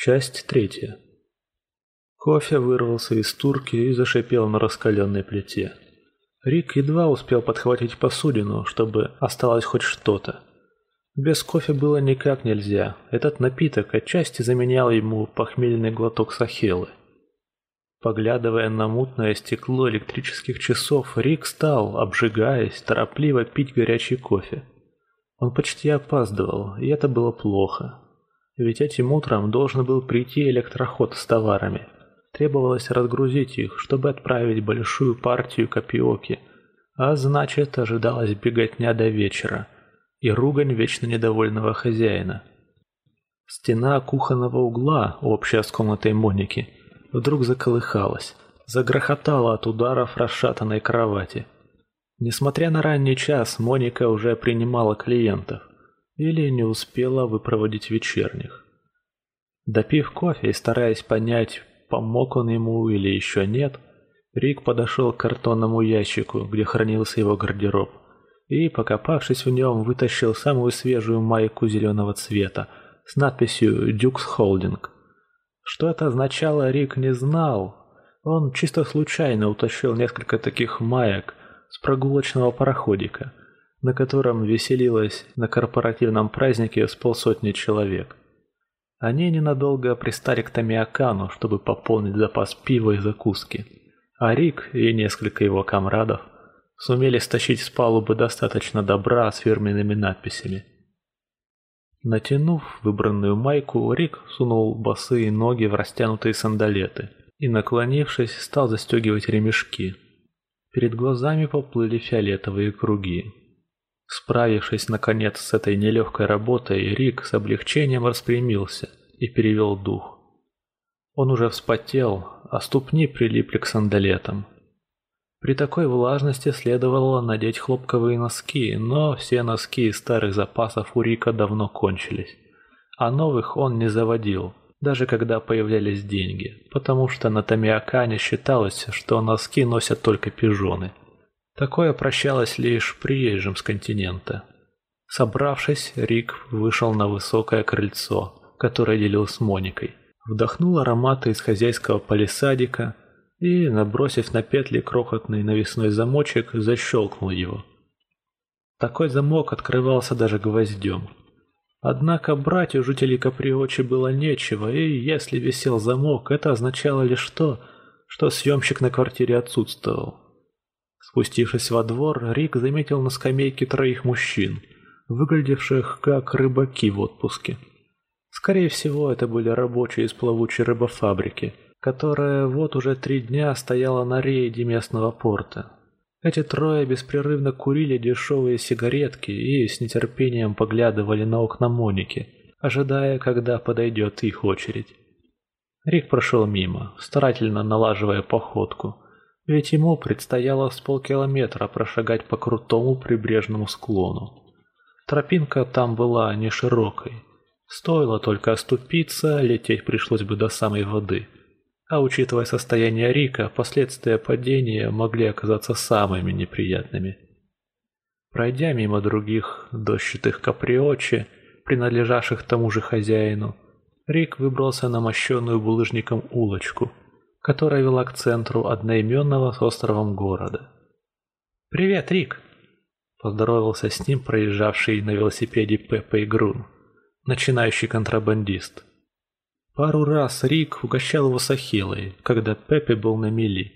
Часть третья. Кофе вырвался из турки и зашипел на раскаленной плите. Рик едва успел подхватить посудину, чтобы осталось хоть что-то. Без кофе было никак нельзя. Этот напиток отчасти заменял ему похмельный глоток сахелы. Поглядывая на мутное стекло электрических часов, Рик стал, обжигаясь, торопливо пить горячий кофе. Он почти опаздывал, и это было плохо. Ведь этим утром должен был прийти электроход с товарами. Требовалось разгрузить их, чтобы отправить большую партию копиоки, а значит, ожидалась беготня до вечера и ругань вечно недовольного хозяина. Стена кухонного угла, общая с комнатой Моники, вдруг заколыхалась, загрохотала от ударов расшатанной кровати. Несмотря на ранний час, Моника уже принимала клиентов или не успела выпроводить вечерних. Допив кофе и стараясь понять, помог он ему или еще нет, Рик подошел к картонному ящику, где хранился его гардероб, и, покопавшись в нем, вытащил самую свежую майку зеленого цвета с надписью «Дюкс Холдинг». Что это означало, Рик не знал. Он чисто случайно утащил несколько таких маек с прогулочного пароходика – на котором веселилось на корпоративном празднике с полсотни человек. Они ненадолго пристали к Тамиакану, чтобы пополнить запас пива и закуски, а Рик и несколько его комрадов сумели стащить с палубы достаточно добра с фирменными надписями. Натянув выбранную майку, Рик сунул босые ноги в растянутые сандалеты и, наклонившись, стал застегивать ремешки. Перед глазами поплыли фиолетовые круги. Справившись, наконец, с этой нелегкой работой, Рик с облегчением распрямился и перевел дух. Он уже вспотел, а ступни прилипли к сандалетам. При такой влажности следовало надеть хлопковые носки, но все носки из старых запасов у Рика давно кончились, а новых он не заводил, даже когда появлялись деньги, потому что на Тамиакане считалось, что носки носят только пижоны – Такое прощалось лишь приезжим с континента. Собравшись, Рик вышел на высокое крыльцо, которое делил с Моникой. Вдохнул ароматы из хозяйского палисадика и, набросив на петли крохотный навесной замочек, защелкнул его. Такой замок открывался даже гвоздем. Однако брать у жителей Каприочи было нечего, и если висел замок, это означало лишь то, что съемщик на квартире отсутствовал. Спустившись во двор, Рик заметил на скамейке троих мужчин, выглядевших как рыбаки в отпуске. Скорее всего, это были рабочие из плавучей рыбофабрики, которая вот уже три дня стояла на рейде местного порта. Эти трое беспрерывно курили дешевые сигаретки и с нетерпением поглядывали на окна Моники, ожидая, когда подойдет их очередь. Рик прошел мимо, старательно налаживая походку – ведь ему предстояло с полкилометра прошагать по крутому прибрежному склону. Тропинка там была не широкой. Стоило только оступиться, лететь пришлось бы до самой воды. А учитывая состояние Рика, последствия падения могли оказаться самыми неприятными. Пройдя мимо других дощатых каприочи, принадлежавших тому же хозяину, Рик выбрался на мощенную булыжником улочку – которая вела к центру одноименного с островом города. «Привет, Рик!» – поздоровался с ним проезжавший на велосипеде Пеппа Игрун, начинающий контрабандист. Пару раз Рик угощал его сахилой, когда Пеппи был на мели,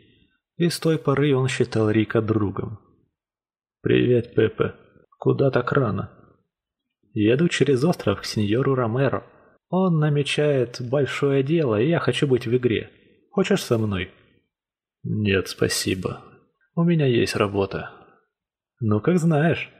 и с той поры он считал Рика другом. «Привет, Пеппе. Куда так рано?» «Еду через остров к сеньору Ромеро. Он намечает большое дело, и я хочу быть в игре. Хочешь со мной?» «Нет, спасибо. У меня есть работа». «Ну, как знаешь».